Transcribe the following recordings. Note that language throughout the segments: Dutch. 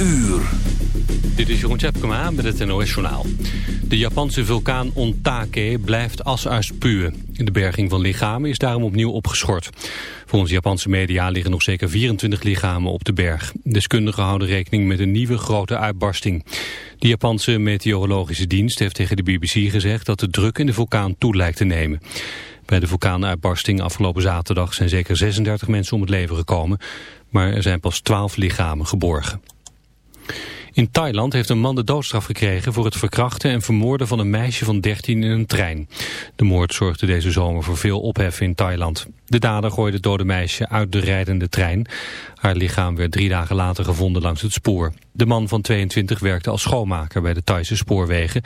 uur. Dit is Jeroen Tjepkema met het NOS Journaal. De Japanse vulkaan Ontake blijft as uitspuwen. De berging van lichamen is daarom opnieuw opgeschort. Volgens Japanse media liggen nog zeker 24 lichamen op de berg. Deskundigen houden rekening met een nieuwe grote uitbarsting. De Japanse meteorologische dienst heeft tegen de BBC gezegd... dat de druk in de vulkaan toe lijkt te nemen. Bij de vulkaanuitbarsting afgelopen zaterdag zijn zeker 36 mensen om het leven gekomen. Maar er zijn pas 12 lichamen geborgen. In Thailand heeft een man de doodstraf gekregen voor het verkrachten en vermoorden van een meisje van 13 in een trein. De moord zorgde deze zomer voor veel ophef in Thailand. De dader gooide het dode meisje uit de rijdende trein. Haar lichaam werd drie dagen later gevonden langs het spoor. De man van 22 werkte als schoonmaker bij de Thaise spoorwegen.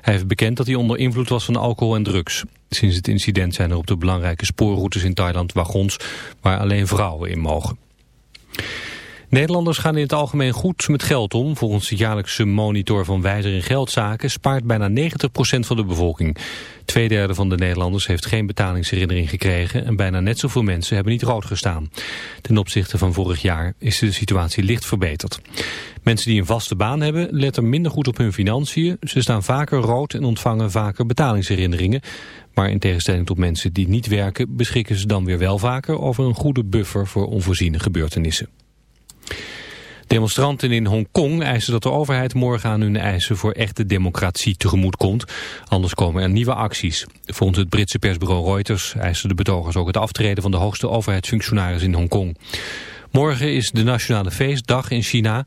Hij heeft bekend dat hij onder invloed was van alcohol en drugs. Sinds het incident zijn er op de belangrijke spoorroutes in Thailand wagons waar alleen vrouwen in mogen. Nederlanders gaan in het algemeen goed met geld om. Volgens de jaarlijkse monitor van Wijzer in Geldzaken spaart bijna 90% van de bevolking. Tweederde van de Nederlanders heeft geen betalingsherinnering gekregen en bijna net zoveel mensen hebben niet rood gestaan. Ten opzichte van vorig jaar is de situatie licht verbeterd. Mensen die een vaste baan hebben letten minder goed op hun financiën. Ze staan vaker rood en ontvangen vaker betalingsherinneringen. Maar in tegenstelling tot mensen die niet werken beschikken ze dan weer wel vaker over een goede buffer voor onvoorziene gebeurtenissen. Demonstranten in Hongkong eisen dat de overheid morgen aan hun eisen voor echte democratie tegemoet komt. Anders komen er nieuwe acties. Volgens het Britse persbureau Reuters eisen de betogers ook het aftreden van de hoogste overheidsfunctionaris in Hongkong. Morgen is de nationale feestdag in China.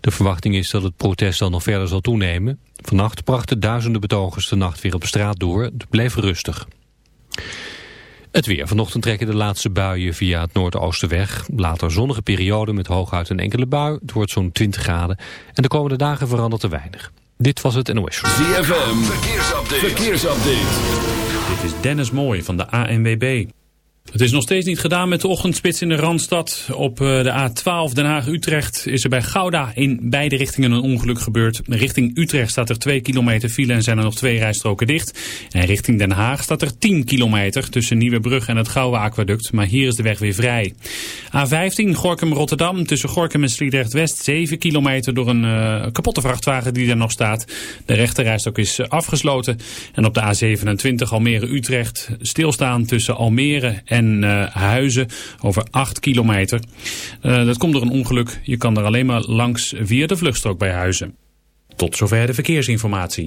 De verwachting is dat het protest dan nog verder zal toenemen. Vannacht brachten duizenden betogers de nacht weer op straat door. Het bleef rustig. Het weer. Vanochtend trekken de laatste buien via het noordoosten weg. Later zonnige periode met hooguit een enkele bui. Het wordt zo'n 20 graden. En de komende dagen verandert er weinig. Dit was het NOS. ZFM. Verkeersupdate. Verkeersupdate. Dit is Dennis Mooij van de ANWB. Het is nog steeds niet gedaan met de ochtendspits in de Randstad. Op eh, de A12 Den Haag-Utrecht is er bij Gouda in beide richtingen een ongeluk gebeurd. Richting Utrecht staat er 2 kilometer file en zijn er nog twee rijstroken dicht. En richting Den Haag staat er 10 kilometer tussen Nieuwebrug en het Gouwe Aquaduct. Maar hier is de weg weer vrij. A15 Gorkum-Rotterdam tussen Gorkum en Sliedrecht-West 7 kilometer door een uh, kapotte vrachtwagen die er nog staat. De rechterrijstok is uh, afgesloten. En op de A27 Almere-Utrecht stilstaan tussen Almere en en uh, Huizen over 8 kilometer. Uh, dat komt door een ongeluk. Je kan er alleen maar langs via de vluchtstrook bij Huizen. Tot zover de verkeersinformatie.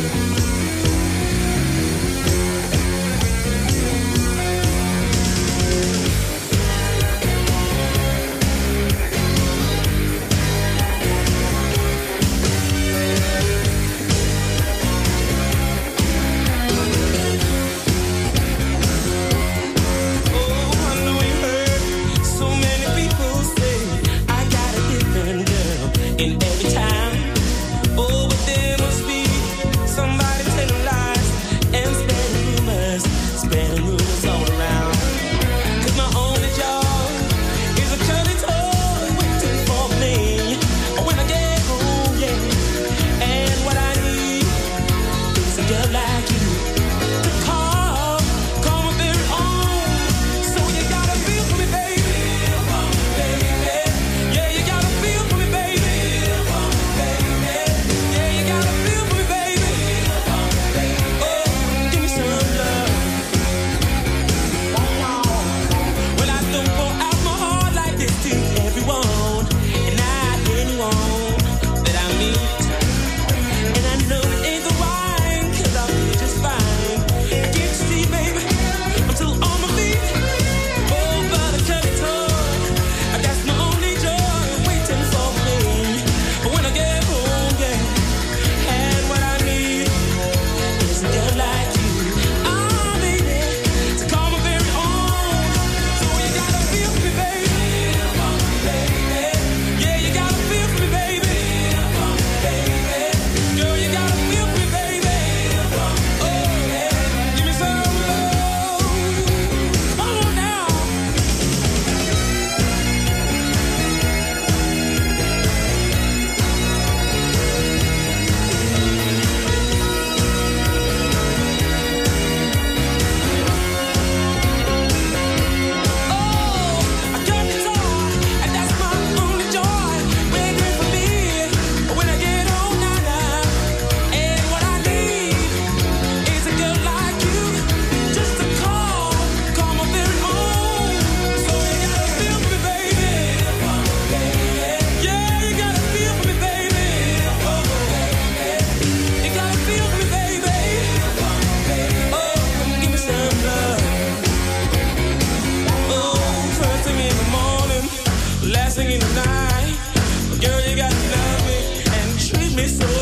So.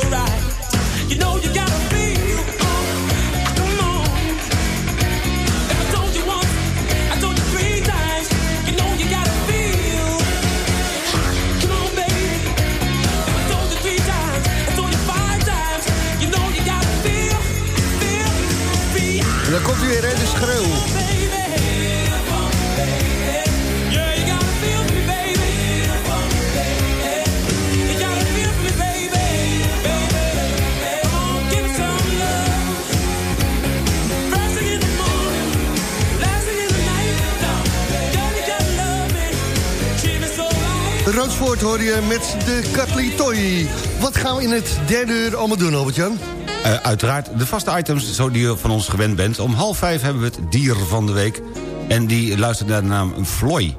Katli Toy. Wat gaan we in het derde uur allemaal doen, Albert-Jan? Uh, uiteraard de vaste items, zo die je van ons gewend bent. Om half vijf hebben we het dier van de week. En die luistert naar de naam Floy.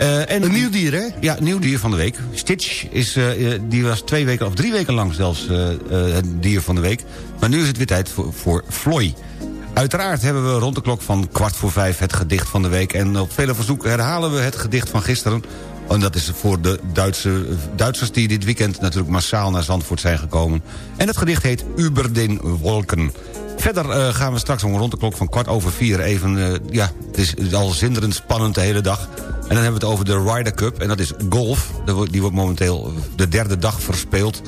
Uh, en een nieuw dier, hè? Ja, nieuw dier van de week. Stitch is, uh, die was twee weken of drie weken lang zelfs het dier van de week. Maar nu is het weer tijd voor, voor Floy. Uiteraard hebben we rond de klok van kwart voor vijf het gedicht van de week. En op vele verzoeken herhalen we het gedicht van gisteren. En dat is voor de Duitse, Duitsers die dit weekend natuurlijk massaal naar Zandvoort zijn gekomen. En het gedicht heet Über den Wolken. Verder uh, gaan we straks om rond de klok van kwart over vier even... Uh, ja, het is al zinderend spannend de hele dag. En dan hebben we het over de Ryder Cup. En dat is golf. Die wordt momenteel de derde dag verspeeld.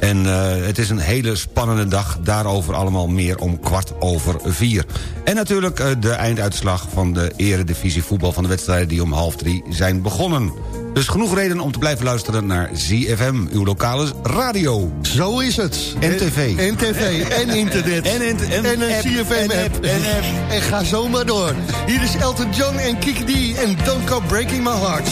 En uh, het is een hele spannende dag. Daarover allemaal meer om kwart over vier. En natuurlijk de einduitslag van de eredivisie voetbal... van de wedstrijden die om half drie zijn begonnen. Dus genoeg reden om te blijven luisteren naar ZFM, uw lokale radio. Zo is het. En tv. En tv, en internet. En, en, en, en een CFM-app. En, en, ga zo maar door. Hier is Elton John en Kiki D en Don't Go Breaking My Heart.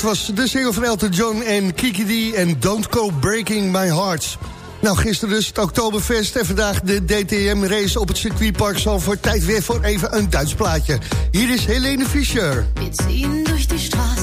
Dat was de single van Elton John en Kiki D en Don't Go Breaking My Heart. Nou, gisteren dus het Oktoberfest en vandaag de DTM-race op het circuitpark voor Tijd weer voor even een Duits plaatje. Hier is Helene Fischer. Wir ziehen durch die Straßen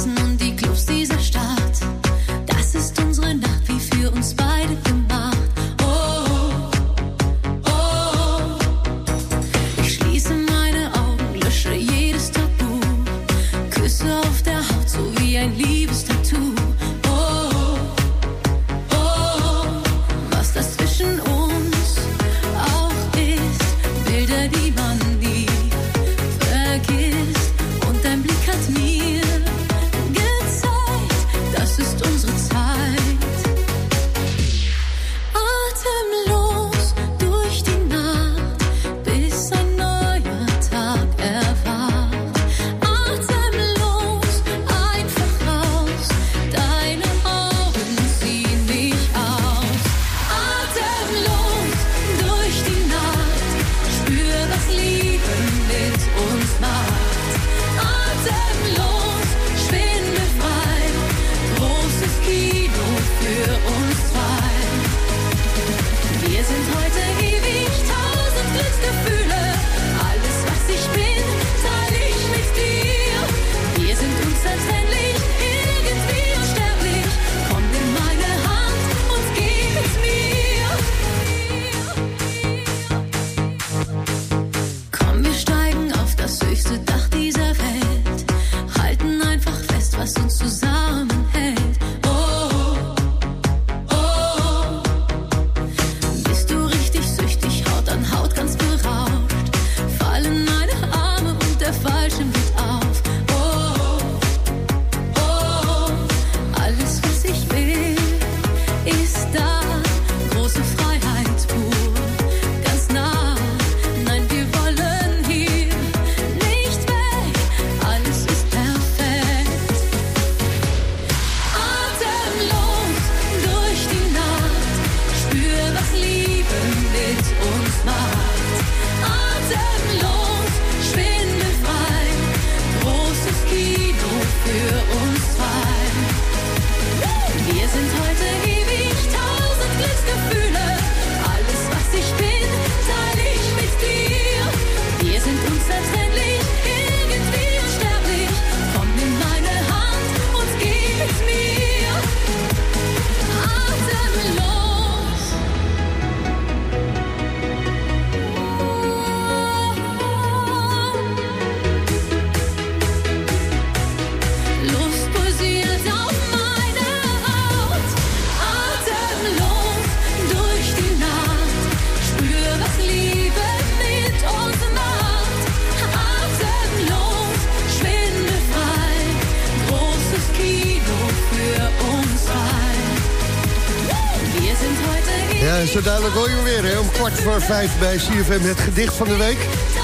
Ja, zo dadelijk hoor je weer, hè, om kwart voor vijf bij CFM het gedicht van de week.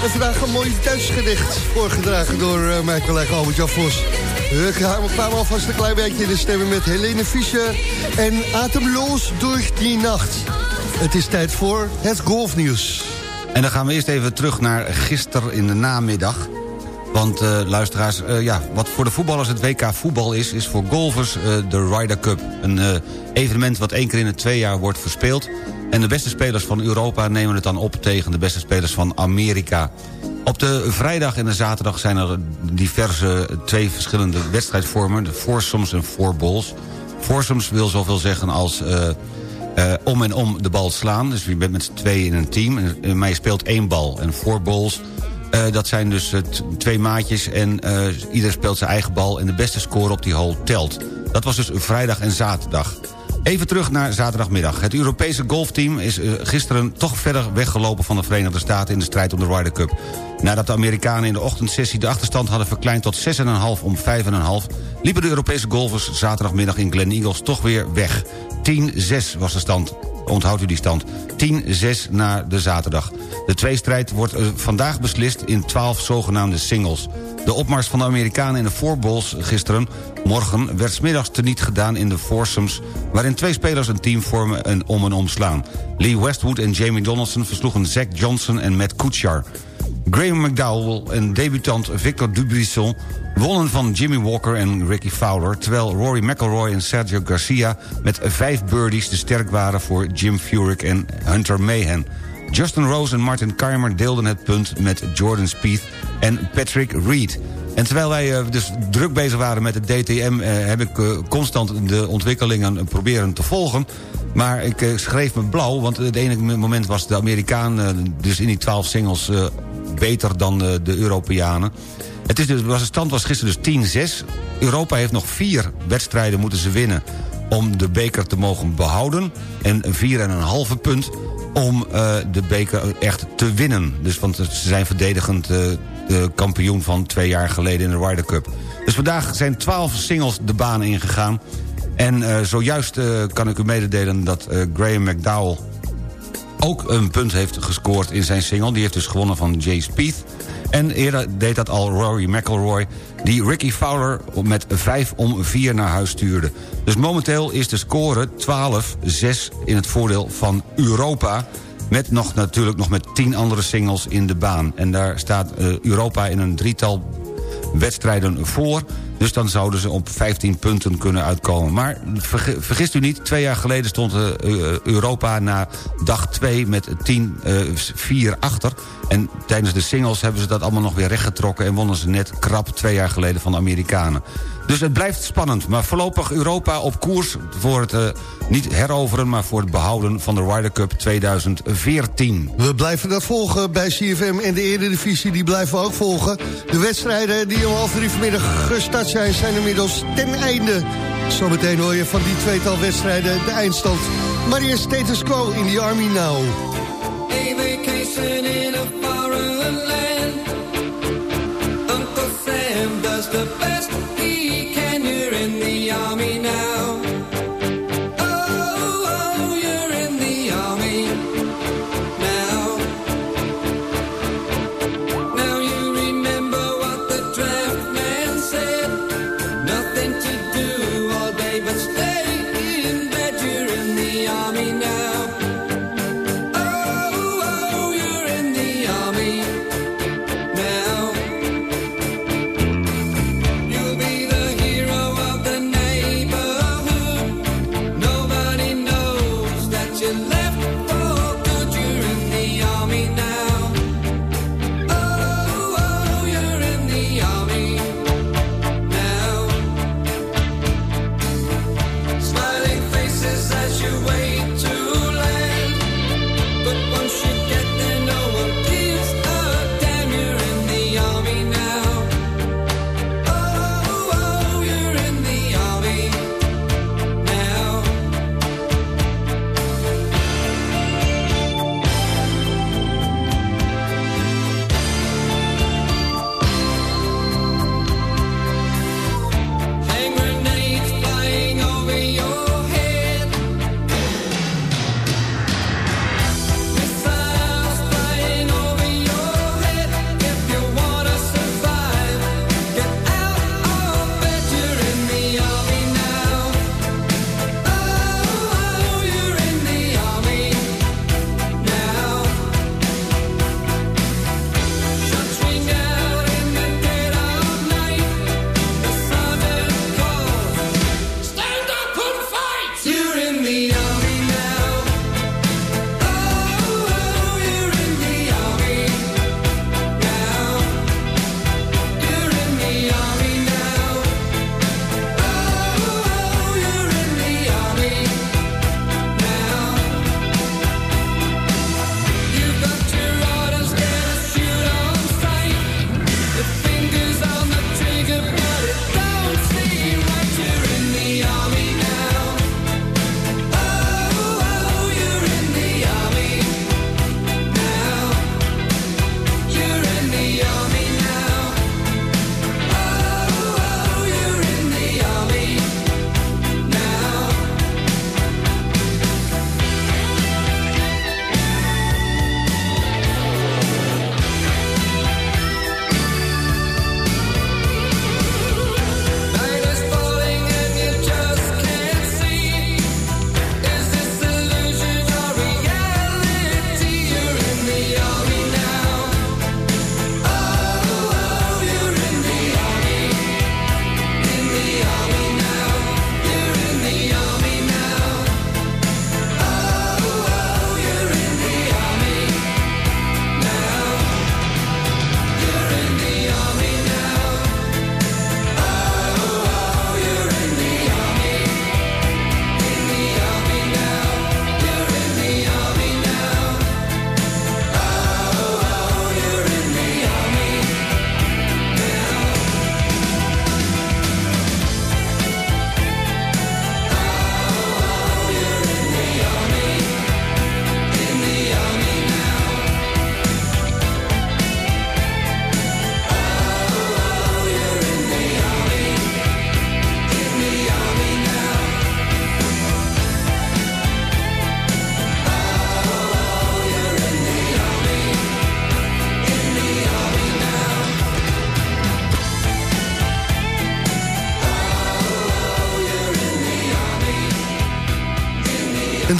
En vandaag een mooi Duits gedicht, voorgedragen door eh, mijn collega Albert-Jan Vos. We gaan alvast een klein beetje in de stemmen met Helene Fischer en Atemloos door die nacht. Het is tijd voor het golfnieuws. En dan gaan we eerst even terug naar gisteren in de namiddag. Want eh, luisteraars, eh, ja, wat voor de voetballers het WK voetbal is... is voor golfers eh, de Ryder Cup. Een evenement wat één keer in het twee jaar wordt verspeeld. En de beste spelers van Europa nemen het dan op... tegen de beste spelers van Amerika. Op de vrijdag en de zaterdag zijn er diverse twee verschillende wedstrijdvormen. De foursomes en fourballs. Foursomes wil zoveel zeggen als... eh, om en om de bal slaan. Dus je bent met z'n in een team. En, maar je speelt één bal. En four eh, dat zijn dus eh, twee maatjes. En eh, ieder speelt zijn eigen bal. En de beste score op die hole telt. Dat was dus vrijdag en zaterdag. Even terug naar zaterdagmiddag. Het Europese golfteam is gisteren toch verder weggelopen... van de Verenigde Staten in de strijd om de Ryder Cup. Nadat de Amerikanen in de ochtendsessie de achterstand hadden verkleind... tot 6,5 om 5,5... liepen de Europese golfers zaterdagmiddag in Glen Eagles toch weer weg. 10-6 was de stand. Onthoudt u die stand. 10-6 naar de zaterdag. De tweestrijd wordt eh, vandaag beslist in 12 zogenaamde singles. De opmars van de Amerikanen in de voorbols gisteren morgen werd smiddags teniet gedaan in de foursomes... waarin twee spelers een team vormen en om en omslaan. Lee Westwood en Jamie Donaldson versloegen Zach Johnson en Matt Kuchar. Graham McDowell en debutant Victor Dubuisson wonnen van Jimmy Walker en Ricky Fowler... terwijl Rory McIlroy en Sergio Garcia met vijf birdies te sterk waren... voor Jim Furyk en Hunter Mahan. Justin Rose en Martin Keimer deelden het punt met Jordan Spieth en Patrick Reed... En terwijl wij uh, dus druk bezig waren met het DTM... Uh, heb ik uh, constant de ontwikkelingen proberen te volgen. Maar ik schreef me blauw, want het enige moment was de Amerikaan... dus in die twaalf singles beter dan de Europeanen. Het is dus, de stand was gisteren dus 10-6. Europa heeft nog vier wedstrijden moeten ze winnen... om de beker te mogen behouden. En 4,5 punt om de beker echt te winnen. Dus, want ze zijn verdedigend de kampioen van twee jaar geleden in de Ryder Cup. Dus vandaag zijn twaalf singles de baan ingegaan. En uh, zojuist kan ik u mededelen dat Graham McDowell... ook een punt heeft gescoord in zijn single. Die heeft dus gewonnen van Jay Spieth. En eerder deed dat al Rory McIlroy... die Ricky Fowler met 5 om 4 naar huis stuurde. Dus momenteel is de score 12-6 in het voordeel van Europa... Met nog, natuurlijk nog met tien andere singles in de baan. En daar staat uh, Europa in een drietal wedstrijden voor. Dus dan zouden ze op 15 punten kunnen uitkomen. Maar vergist u niet, twee jaar geleden stond uh, Europa na dag 2 met 10-4 achter. En tijdens de singles hebben ze dat allemaal nog weer rechtgetrokken... en wonnen ze net krap twee jaar geleden van de Amerikanen. Dus het blijft spannend. Maar voorlopig Europa op koers voor het uh, niet heroveren... maar voor het behouden van de Ryder Cup 2014. We blijven dat volgen bij CFM en de Eredivisie. Die blijven we ook volgen. De wedstrijden die om half drie vanmiddag gestart zijn... zijn inmiddels ten einde. Zometeen hoor je van die tweetal wedstrijden de eindstand. Maria status quo in the Army now. A vacation in a foreign land. Uncle Sam does the best he in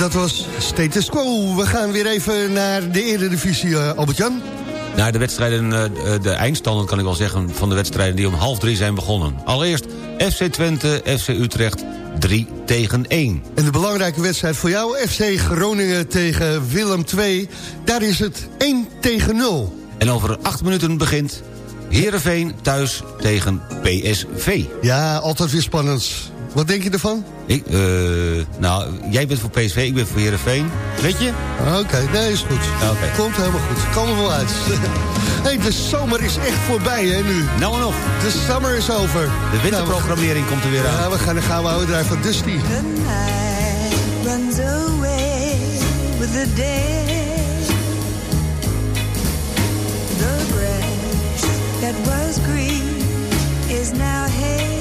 dat was Status Quo. We gaan weer even naar de Eredivisie, uh, Albert-Jan. Nou, de wedstrijden, uh, de eindstanden kan ik wel zeggen... van de wedstrijden die om half drie zijn begonnen. Allereerst FC Twente, FC Utrecht 3 tegen 1. En de belangrijke wedstrijd voor jou, FC Groningen tegen Willem 2. Daar is het 1 tegen 0. En over acht minuten begint Heerenveen thuis tegen PSV. Ja, altijd weer spannend. Wat denk je ervan? Ik, uh, nou, jij bent voor PSV, ik ben voor Heerenveen. Weet je? Oké, okay, nee, is goed. Okay. Komt helemaal goed. Komen we wel uit. hey, de zomer is echt voorbij, hè, nu. Nou en nog. De summer is over. De winterprogrammering nou, komt er weer aan. Ja, we gaan de gouden oude drijven van Dusty. The night runs away with the day. The grass that was green is now hay.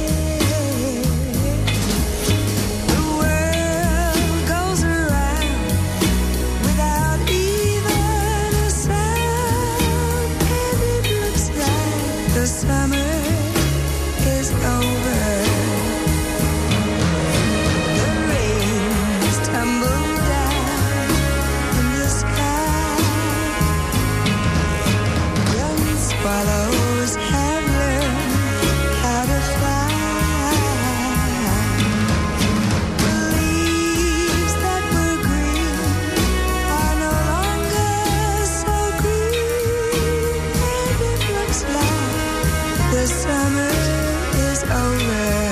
the summer is over.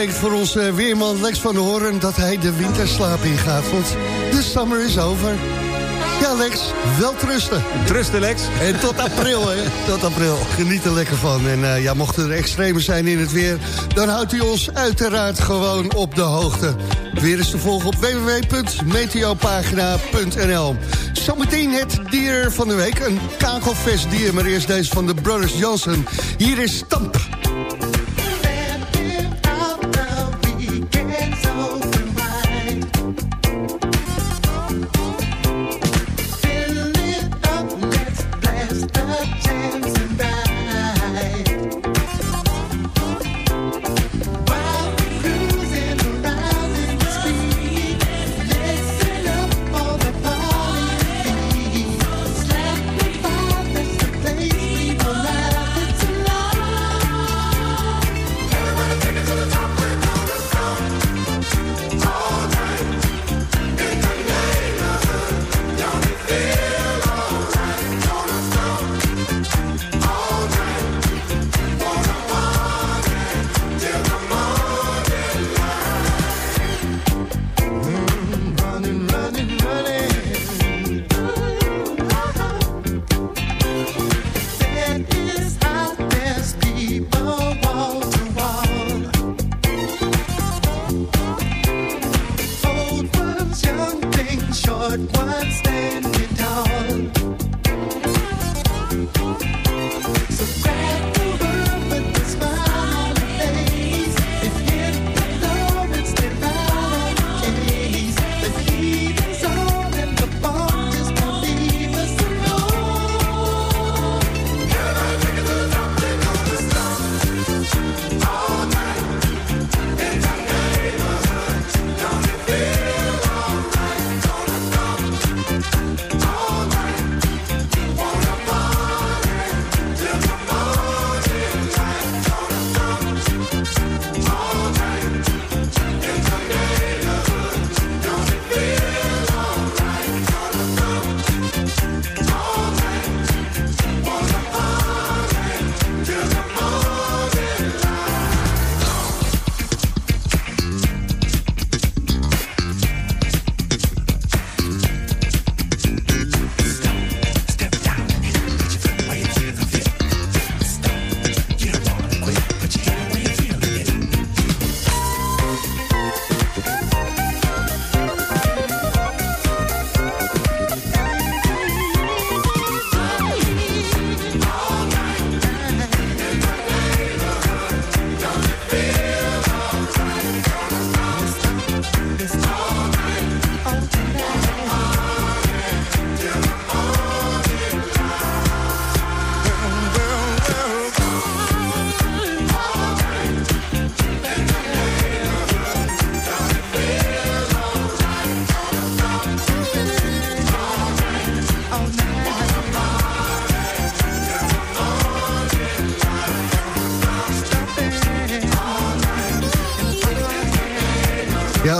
Betekent voor onze weerman Lex van der Hoorn... dat hij de winterslaap ingaat, want de summer is over. Ja, Lex, wel trusten. Trusten, Lex. En tot april, hè. Tot april. Geniet er lekker van. En uh, ja, mochten er extremen zijn in het weer... dan houdt u ons uiteraard gewoon op de hoogte. Weer is te volgen op www.meteopagina.nl. Zometeen het dier van de week. Een kakelvestdier, maar eerst deze van de Brothers Johnson. Hier is Stamp.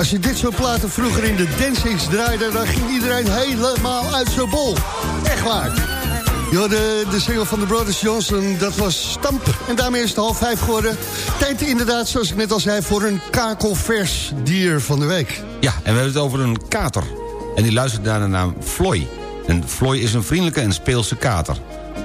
Als je dit soort platen vroeger in de dancings draaide... dan ging iedereen helemaal uit zijn bol. Echt waar. De, de single van de Brothers Johnson, dat was Stamp. En daarmee is het half vijf geworden. Tijd inderdaad, zoals ik net al zei, voor een kakelvers dier van de week. Ja, en we hebben het over een kater. En die luistert naar de naam Floy. En Floy is een vriendelijke en speelse kater.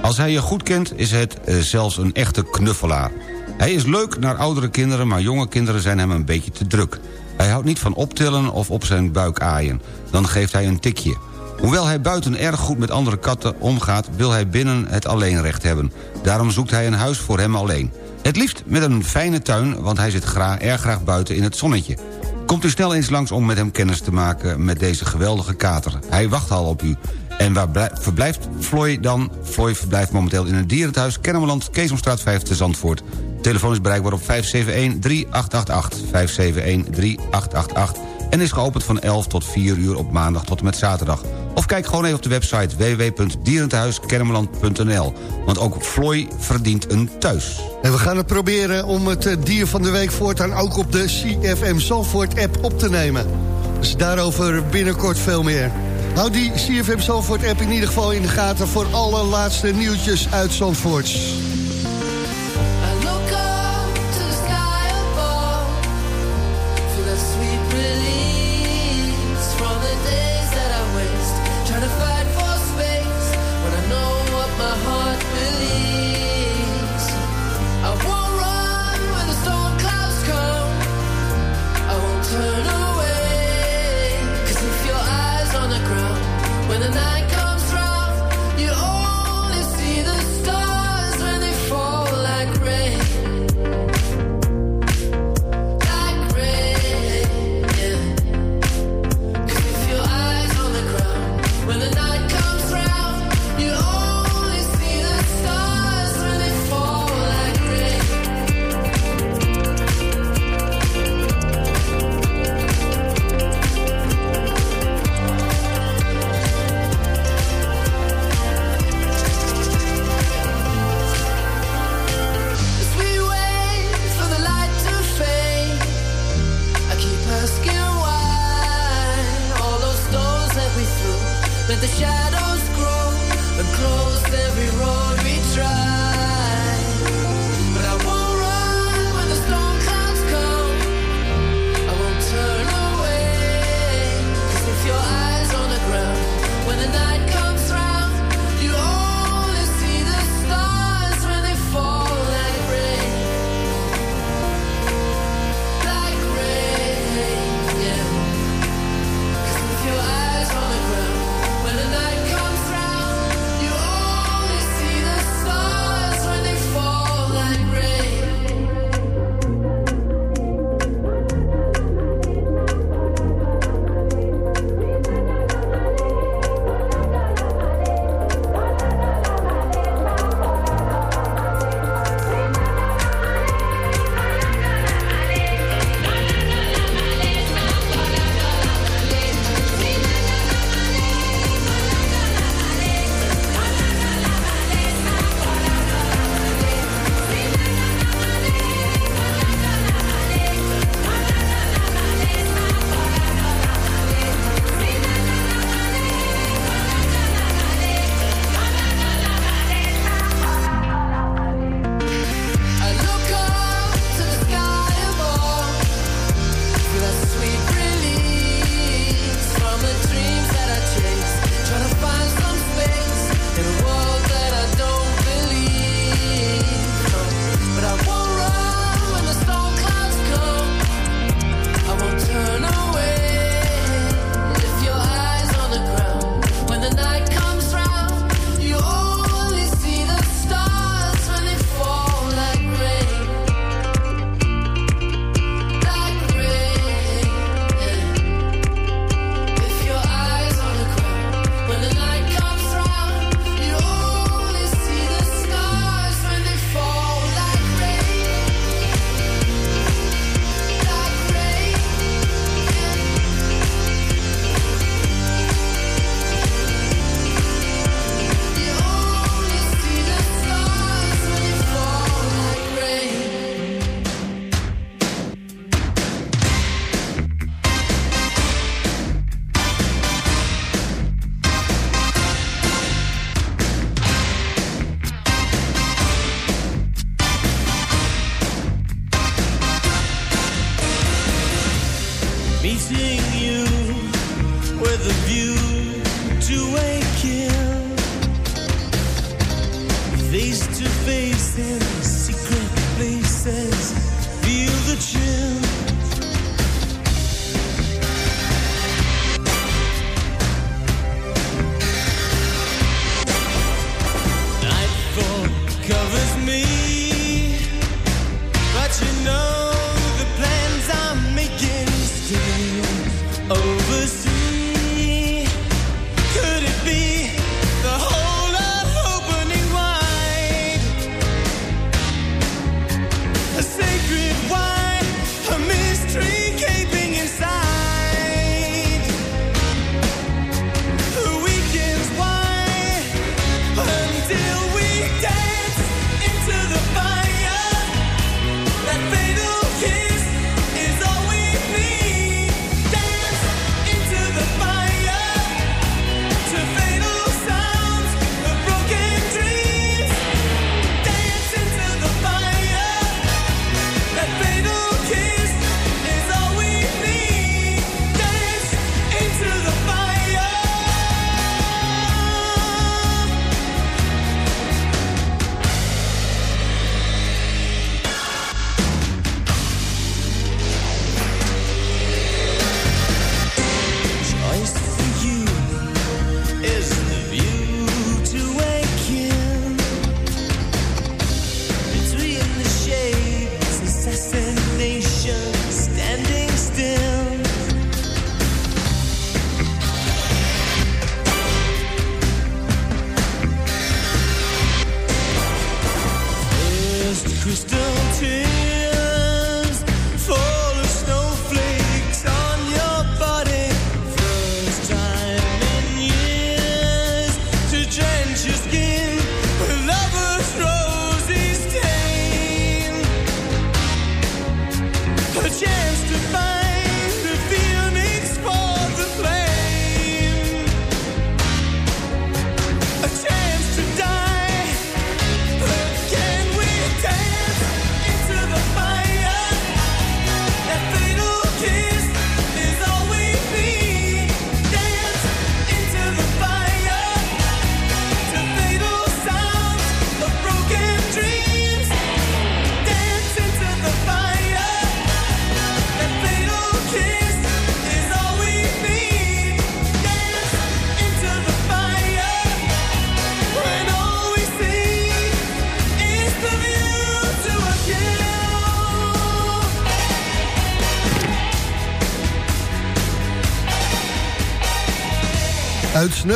Als hij je goed kent, is het eh, zelfs een echte knuffelaar. Hij is leuk naar oudere kinderen, maar jonge kinderen zijn hem een beetje te druk. Hij houdt niet van optillen of op zijn buik aaien. Dan geeft hij een tikje. Hoewel hij buiten erg goed met andere katten omgaat... wil hij binnen het alleenrecht hebben. Daarom zoekt hij een huis voor hem alleen. Het liefst met een fijne tuin, want hij zit graag, erg graag buiten in het zonnetje. Komt u snel eens langs om met hem kennis te maken met deze geweldige kater. Hij wacht al op u. En waar blij- verblijft Floy dan? Floy verblijft momenteel in een dierenthuis... Kennemerland, Keesomstraat 5 te Zandvoort. Telefoon is bereikbaar op 571-3888. 571-3888. En is geopend van 11 tot 4 uur op maandag tot en met zaterdag. Of kijk gewoon even op de website www.dierentehuiskennemerland.nl. Want ook Floy verdient een thuis. En we gaan het proberen om het eh, dier van de week voortaan ook op de CFM Zandvoort app op te nemen. Dus daarover binnenkort veel meer. Hou die CFM Zandvoort app in ieder geval in de gaten voor alle laatste nieuwtjes uit Zandvoort.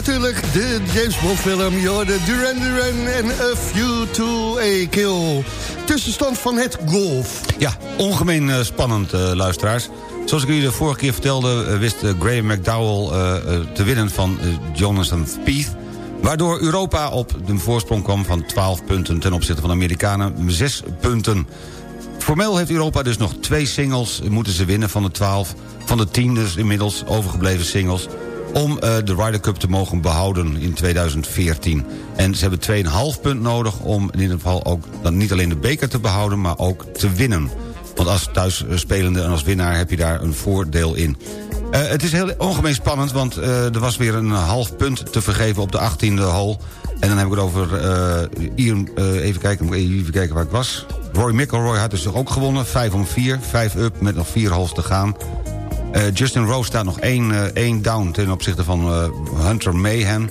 Natuurlijk de James Bond film. Je de Duran en A Few to a Kill. Tussenstand van het golf. Ja, ongemeen uh, spannend, uh, luisteraars. Zoals ik jullie de vorige keer vertelde... Uh, wist Graham McDowell te winnen van Jonathan Spieth... waardoor Europa op de voorsprong kwam van 12 punten... ten opzichte van de Amerikanen 6 punten. Formeel heeft Europa dus nog twee singles... moeten ze winnen van de 12, van de 10 dus inmiddels overgebleven singles om uh, de Ryder Cup te mogen behouden in 2014. En ze hebben 2,5 punt nodig om in ieder geval ook dan niet alleen de beker te behouden... maar ook te winnen. Want als thuisspelende en als winnaar heb je daar een voordeel in. Uh, het is heel ongemeen spannend, want uh, er was weer een half punt te vergeven op de 18e hole. En dan heb ik het over Ian, even, kijken, even kijken waar ik was. Roy McIlroy had dus ook gewonnen, 5 om 4, 5 up met nog 4 holes te gaan. Uh, Justin Rose staat nog één, uh, één down ten opzichte van uh, Hunter Mayhem.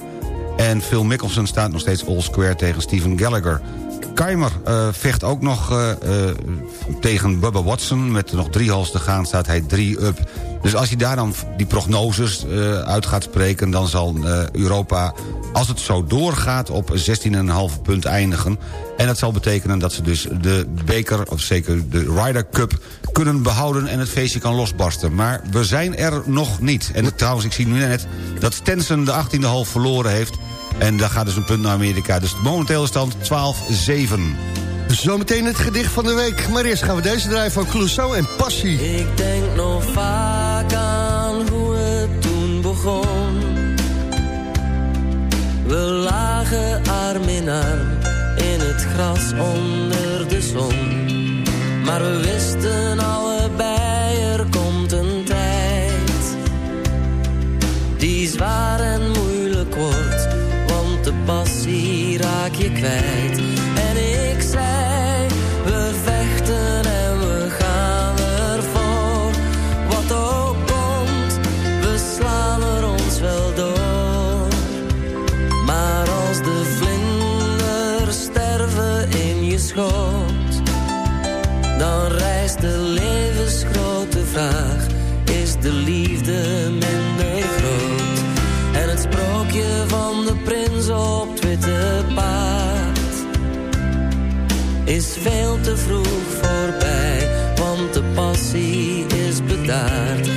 En Phil Mickelson staat nog steeds all square tegen Steven Gallagher. Keimer vecht ook nog tegen Bubba Watson. Met nog drie holes te gaan staat hij drie up. Dus als je daar dan die prognoses uit gaat spreken... dan zal Europa, als het zo doorgaat, op 16,5 punt eindigen. En dat zal betekenen dat ze dus de beker, of zeker de Ryder Cup kunnen behouden en het feestje kan losbarsten. Maar we zijn er nog niet. En trouwens, ik zie nu net dat Stenson de 18e half verloren heeft. En daar gaat dus een punt naar Amerika. Dus de momentele stand 12-7. Zometeen het gedicht van de week. Maar eerst gaan we deze draaien van Clouseau en Passie. Ik denk nog vaak aan hoe het toen begon. We lagen arm in arm in het gras onder de zon. Maar we wisten allebei, er komt een tijd Die zwaar en raak je kwijt is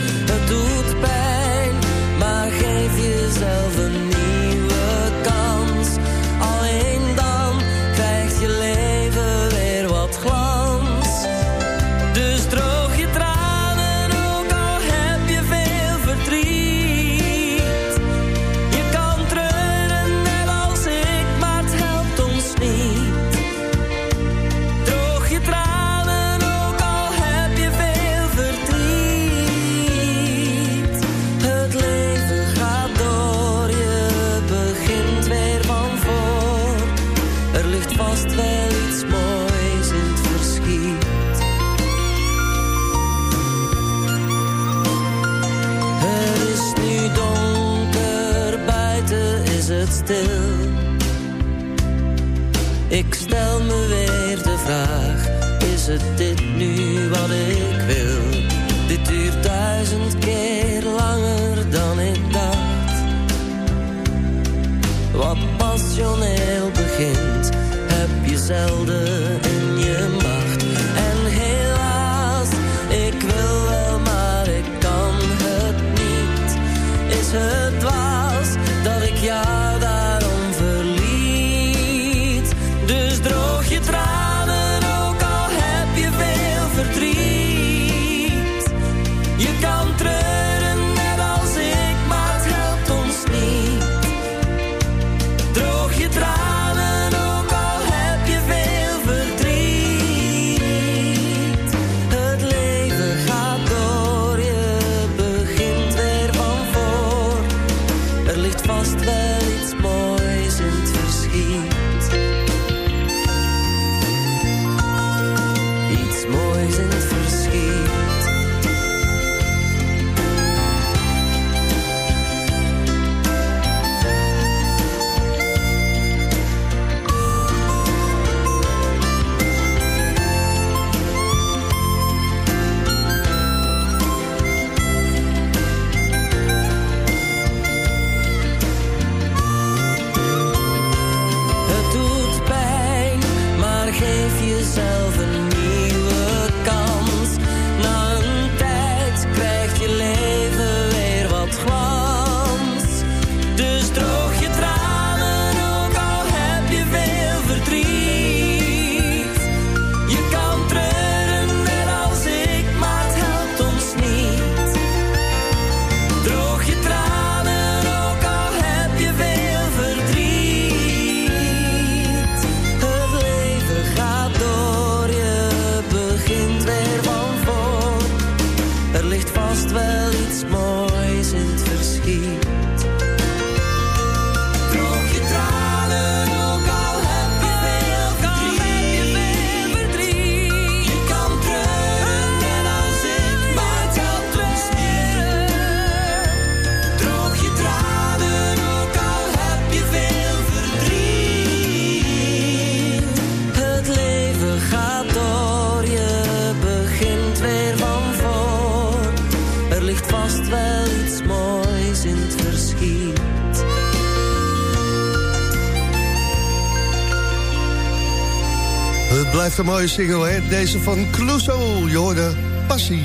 een mooie single, hè? Deze van Clouseau, je hoorde Passie.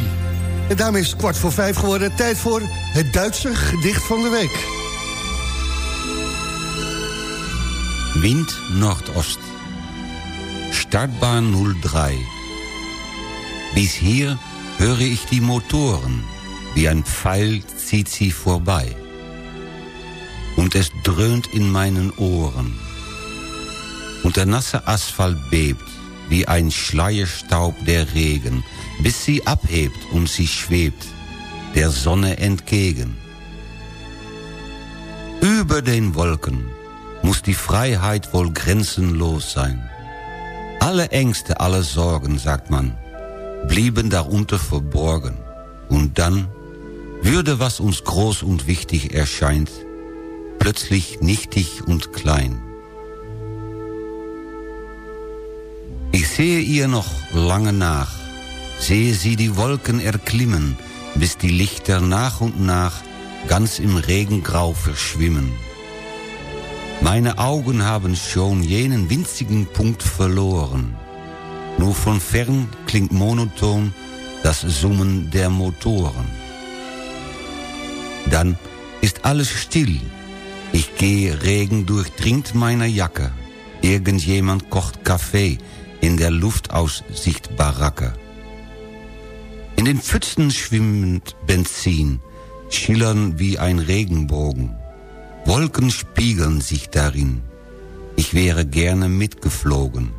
En daarmee is het kwart voor vijf geworden. Tijd voor het Duitse gedicht van de week. Wind Nordost. Stadtbahn 03. Bis hier höre ich die Motoren. Wie ein Pfeil zieht sie vorbei. Und es dröhnt in meinen Ohren. Und der nasse Asphalt bebt, wie ein Schleierstaub der Regen, bis sie abhebt und sie schwebt, der Sonne entgegen. Über den Wolken muss die Freiheit wohl grenzenlos sein. Alle Ängste, alle Sorgen, sagt man, blieben darunter verborgen. Und dann würde, was uns groß und wichtig erscheint, plötzlich nichtig und klein. Sehe ihr noch lange nach, sehe sie die Wolken erklimmen, bis die Lichter nach und nach ganz im Regengrau verschwimmen. Meine Augen haben schon jenen winzigen Punkt verloren. Nur von fern klingt monoton das Summen der Motoren. Dann ist alles still. Ich gehe, Regen durchdringt meine Jacke. Irgendjemand kocht Kaffee in der Luftaussichtbaracke. In den Pfützen schwimmend Benzin, schillern wie ein Regenbogen. Wolken spiegeln sich darin. Ich wäre gerne mitgeflogen.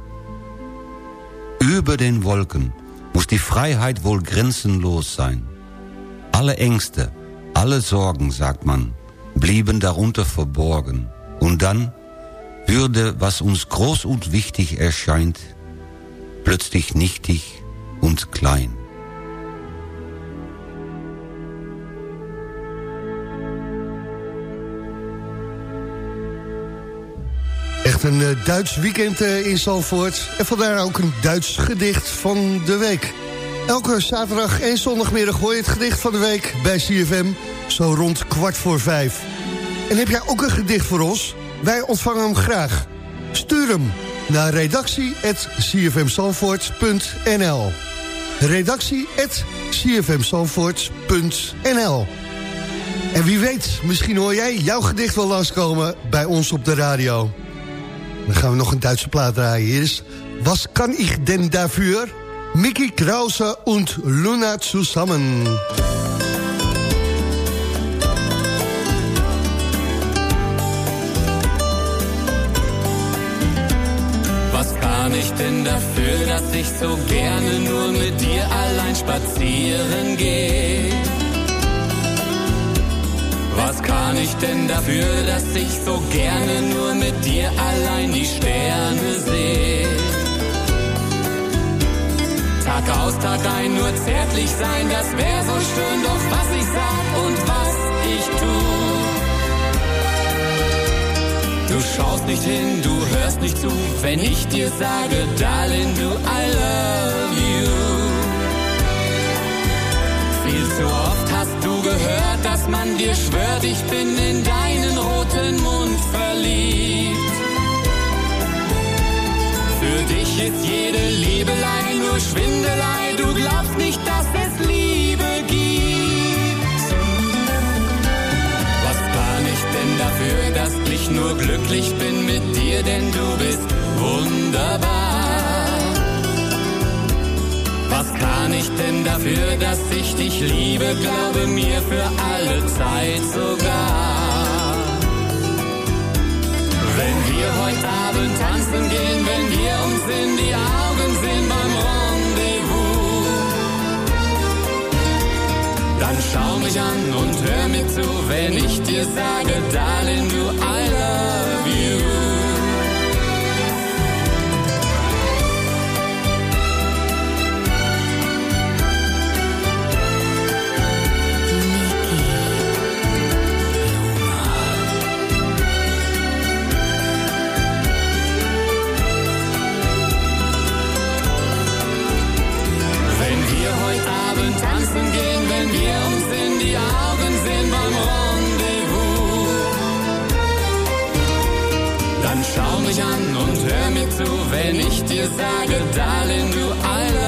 Über den Wolken muss die Freiheit wohl grenzenlos sein. Alle Ängste, alle Sorgen, sagt man, blieben darunter verborgen. Und dann würde, was uns groß und wichtig erscheint, plötzlich nichtig und klein. Echt een eh, Duits weekend eh, in Zalvoort. En vandaar ook een Duits gedicht van de week. Elke zaterdag en zondagmiddag hoor je het gedicht van de week bij CFM. Zo rond kwart voor vijf. En heb jij ook een gedicht voor ons? Wij ontvangen hem graag. Stuur hem naar redactie.cfmzandvoort.nl redactie.cfmzandvoort.nl En wie weet, misschien hoor jij jouw gedicht wel langskomen bij ons op de radio. Dan gaan we nog een Duitse plaat draaien. Hier is Was kan ich denn dafür? Mickey Krause und Luna zusammen. Ich denn dafür, dass ich so gerne nur mit dir allein spazieren gehe? Was kann ich denn dafür, dass ich so gerne nur mit dir allein die Sterne sehe? Tag aus, Tag ein, nur zärtlich sein, das wär so schön, doch was ich sag und was ich tu. Du schaust nicht hin, du hörst nicht zu, wenn ich dir sage, Darling, du, I love you. Viel zu oft hast du gehört, dass man dir schwört, ich bin in deinen roten Mund verliebt. Für dich ist jede Liebelei nur Schwindelei, du glaubst nicht, dass es Liebe ich nur glücklich bin mit dir, denn du bist wunderbar. Was kann ich denn dafür, dass ich dich liebe, glaube mir für alle Zeit sogar. Wenn wir heute Abend tanzen gehen, wenn wir uns in die Augen sehen beim dann schau mich an und hör mir zu, wenn ich dir sage, Darling, du, I love you. Wir uns in die Augen sehen beim Rendezvous, dann schau mich an und hör mir zu, wenn ich dir sage, Darling, du, I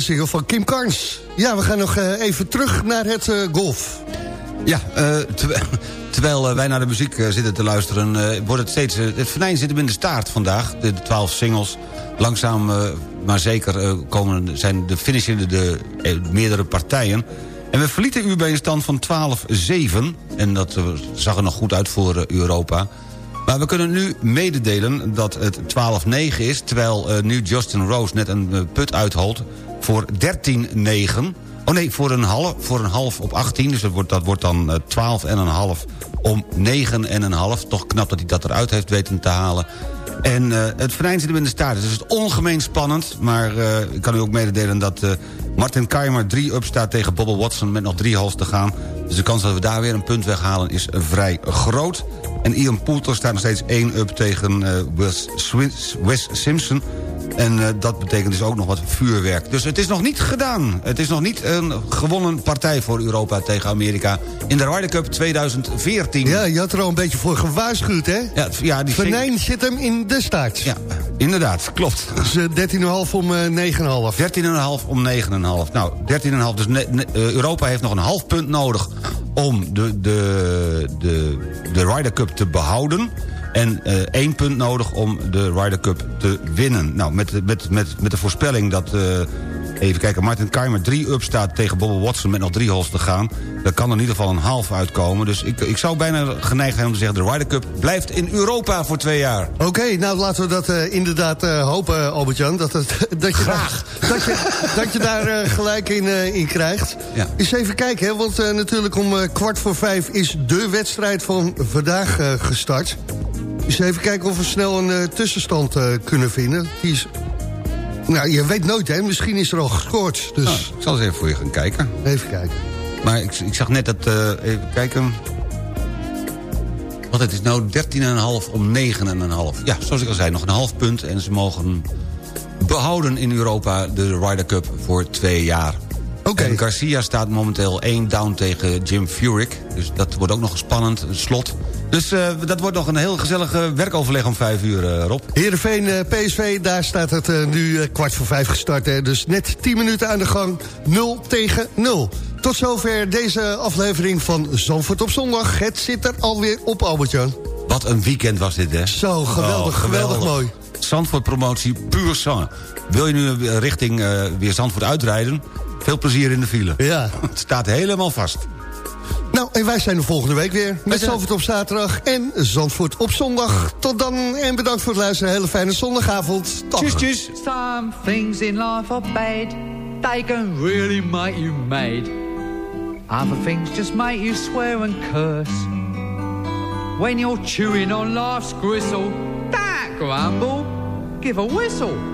single van Kim Carnes. Ja, we gaan nog eh, even terug naar het eh, golf. Ja, eh, terwijl, wij naar de muziek zitten te luisteren... wordt het steeds... het venijn zit hem in de staart vandaag, de twaalf singles. Langzaam, maar zeker komen, zijn de finishende de, meerdere partijen. En we verlieten u bij een stand van 12-7. En dat zag er nog goed uit voor Europa. Maar we kunnen nu mededelen dat het 12-9 is... terwijl nu Justin Rose net een put uitholt voor 13-9... Oh nee, voor een half, voor een half op 18. Dus dat wordt, dat wordt dan eh, 12 en een half om 9 en een half. Toch knap dat hij dat eruit heeft weten te halen. En eh, het venijn zit hem in de staart. Dus het is ongemeen spannend. Maar eh, ik kan u ook mededelen dat eh, Martin Keimer 3 up staat tegen Bobble Watson... met nog drie holes te gaan. Dus de kans dat we daar weer een punt weghalen is vrij groot. En Ian Poulter staat nog steeds 1 up tegen eh, Wes, Wes Simpson... En eh, dat betekent dus ook nog wat vuurwerk. Dus het is nog niet gedaan. Het is nog niet een gewonnen partij voor Europa tegen Amerika... in de Ryder Cup 2014. Ja, je had er al een beetje voor gewaarschuwd, hè? Ja, ja die Venijn zit hem in de staart. Ja, inderdaad, klopt. Dus eh, 13,5 om eh, 9,5. 13,5 om 9,5. Nou, 13,5. Dus eh, Europa heeft nog een half punt nodig... om de, de, de, de Ryder Cup te behouden. En eh, één punt nodig om de Ryder Cup te winnen. Nou, met, de- met, met, met de voorspelling dat... eh, even kijken, Martin Keimer 3 up staat tegen Bobby Watson... met nog drie holes te gaan. Daar kan er in ieder geval een half uitkomen. Dus ik, ik zou bijna geneigd zijn om te zeggen... de Ryder Cup blijft in Europa voor twee jaar. Oké, nou laten we dat eh, inderdaad hopen, Albert-Jan. Dat, het, dat, je Graag. Daar, dat, je, dat je daar gelijk in, in krijgt. Ja. Eens even kijken, hè, want natuurlijk om kwart voor vijf... is de wedstrijd van vandaag gestart. Eens even kijken of we snel een eh, tussenstand eh, kunnen vinden. Die is... Nou, je weet nooit, hè. Misschien is er al gescoord. Dus Nou, ik zal eens even voor je gaan kijken. even kijken. Maar ik, ik zag net dat... eh, even kijken... Want het is nou 13,5 om 9,5. Ja, zoals ik al zei, nog een half punt. En ze mogen behouden in Europa de Ryder Cup voor twee jaar. En Garcia staat momenteel 1 down tegen Jim Furyk. Dus dat wordt ook nog spannend, een slot. Dus eh, dat wordt nog een heel gezellig eh, werkoverleg om vijf uur, eh, Rob. Heerenveen, eh, PSV, daar staat het nu kwart voor vijf gestart. Hè. Dus net 10 minuten aan de gang, 0 tegen 0. Tot zover deze aflevering van Zandvoort op zondag. Het zit er alweer op, Albert-Jan. Wat een weekend was dit, hè? Zo, geweldig, Oh, geweldig mooi. Zandvoort promotie, puur sang. Wil je nu richting weer Zandvoort uitrijden? Veel plezier in de file. Ja. Het staat helemaal vast. Nou, en wij zijn de volgende week weer. Met Zandvoort op zaterdag en Zandvoort op zondag. Tot dan en bedankt voor het luisteren. Hele fijne zondagavond. Dag. Tjus, tjus. Some things in life are bad. They can really make you mad. Other things just make you swear and curse. When you're chewing on life's gristle, don't grumble, give a whistle.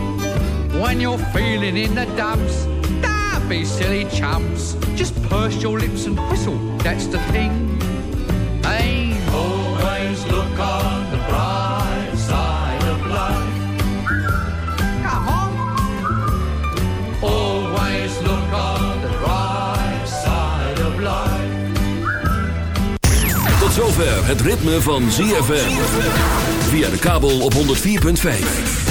When you're feeling in the dumps, don't be silly chumps. Just purse your lips and whistle, that's the thing. Hey, always look on the bright side of life. Come on. Always look on the bright side of life. Tot zover het ritme van ZFM. Via de kabel op 104.5.